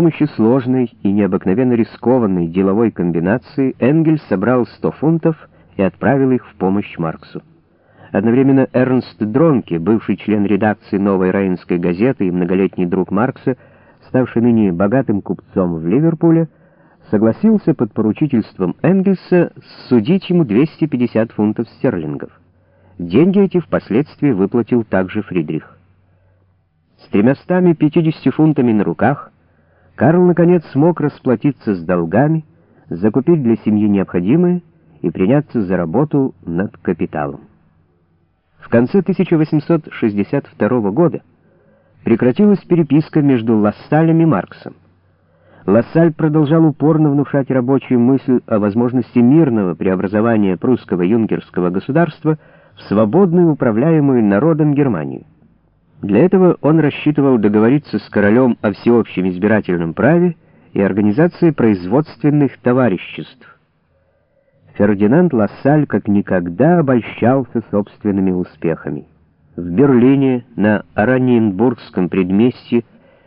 помощью сложной и необыкновенно рискованной деловой комбинации Энгельс собрал 100 фунтов и отправил их в помощь Марксу. Одновременно Эрнст Дронке, бывший член редакции «Новой Рейнской газеты» и многолетний друг Маркса, ставший ныне богатым купцом в Ливерпуле, согласился под поручительством Энгельса судить ему 250 фунтов стерлингов. Деньги эти впоследствии выплатил также Фридрих. С тремястами 50 фунтами на руках Карл, наконец, смог расплатиться с долгами, закупить для семьи необходимое и приняться за работу над капиталом. В конце 1862 года прекратилась переписка между Лассалем и Марксом. Лассаль продолжал упорно внушать рабочую мысль о возможности мирного преобразования прусского юнгерского государства в свободную управляемую народом Германию. Для этого он рассчитывал договориться с королем о всеобщем избирательном праве и организации производственных товариществ. Фердинанд Лассаль как никогда обольщался собственными успехами. В Берлине, на Араньенбургском предместье,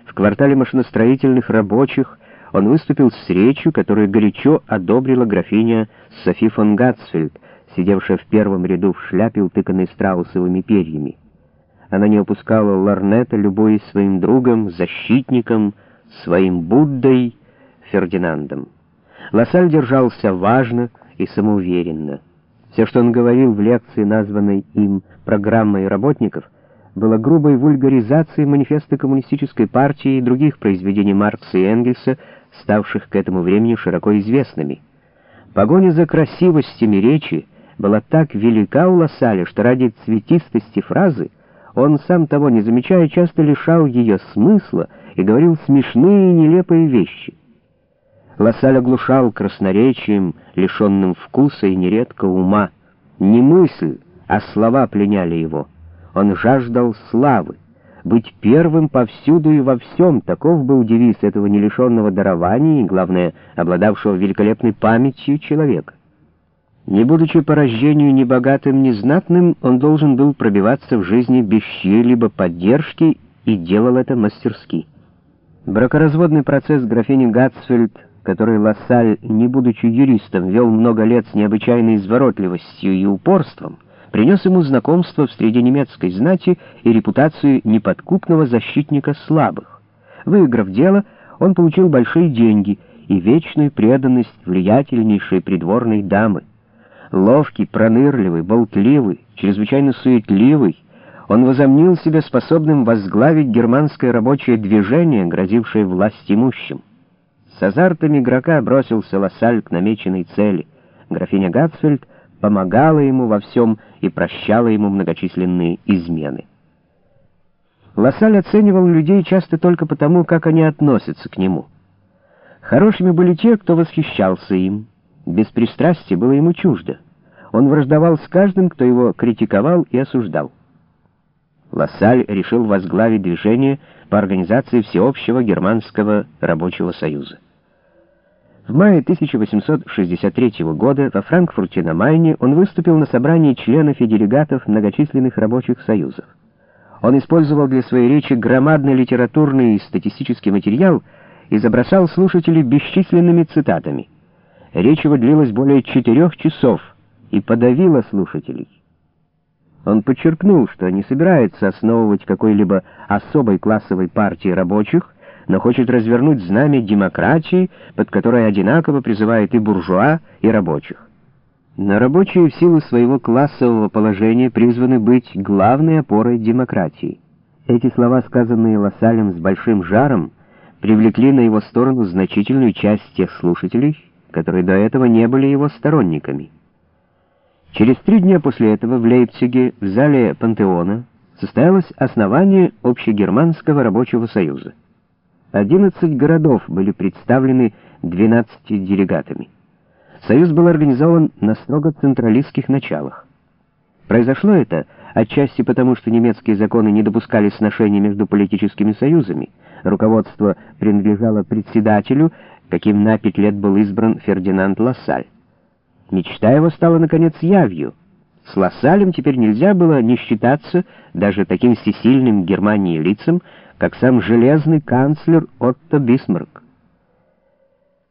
в квартале машиностроительных рабочих он выступил с речью, которую горячо одобрила графиня Софи фон Гатсфельд, сидевшая в первом ряду в шляпе, утыканной страусовыми перьями. Она не упускала ларнета, любуясь своим другом, защитником, своим Буддой Фердинандом. Лассаль держался важно и самоуверенно. Все, что он говорил в лекции, названной им «Программой работников», было грубой вульгаризацией манифеста Коммунистической партии и других произведений Маркса и Энгельса, ставших к этому времени широко известными. Погоня за красивостями речи была так велика у Лассаля, что ради цветистости фразы он, сам того не замечая, часто лишал ее смысла и говорил смешные и нелепые вещи. Лассаль оглушал красноречием, лишенным вкуса и нередко ума. Не мысль, а слова пленяли его. Он жаждал славы. Быть первым повсюду и во всем, таков был девиз этого не лишенного дарования и, главное, обладавшего великолепной памятью человека. Не будучи по рождению ни богатым, ни знатным, он должен был пробиваться в жизни без чьей-либо поддержки и делал это мастерски. Бракоразводный процесс графини Гатсфельд, который Лассаль, не будучи юристом, вел много лет с необычайной изворотливостью и упорством, принес ему знакомство в среде немецкой знати и репутацию неподкупного защитника слабых. Выиграв дело, он получил большие деньги и вечную преданность влиятельнейшей придворной дамы. Ловкий, пронырливый, болтливый, чрезвычайно суетливый, он возомнил себя способным возглавить германское рабочее движение, грозившее власть имущим. С азартом игрока бросился Лассаль к намеченной цели. Графиня Гатсфельд помогала ему во всем и прощала ему многочисленные измены. Лассаль оценивал людей часто только потому, как они относятся к нему. Хорошими были те, кто восхищался им, Беспристрастие было ему чуждо. Он враждовал с каждым, кто его критиковал и осуждал. Лассаль решил возглавить движение по организации Всеобщего Германского Рабочего Союза. В мае 1863 года во Франкфурте на Майне он выступил на собрании членов и делегатов многочисленных рабочих союзов. Он использовал для своей речи громадный литературный и статистический материал и забросал слушателей бесчисленными цитатами. Речь его длилась более четырех часов и подавила слушателей. Он подчеркнул, что не собирается основывать какой-либо особой классовой партии рабочих, но хочет развернуть знамя демократии, под которой одинаково призывает и буржуа, и рабочих. Но рабочие в силу своего классового положения призваны быть главной опорой демократии. Эти слова, сказанные Лассалем с большим жаром, привлекли на его сторону значительную часть тех слушателей, которые до этого не были его сторонниками. Через три дня после этого в Лейпциге, в зале Пантеона, состоялось основание Общегерманского рабочего союза. 11 городов были представлены 12 делегатами. Союз был организован на строго централистских началах. Произошло это отчасти потому, что немецкие законы не допускали сношений между политическими союзами. Руководство принадлежало председателю, каким на пять лет был избран Фердинанд Лассаль. Мечта его стала, наконец, явью. С Лассалем теперь нельзя было не считаться даже таким всесильным Германии лицам, как сам железный канцлер Отто Бисмарк.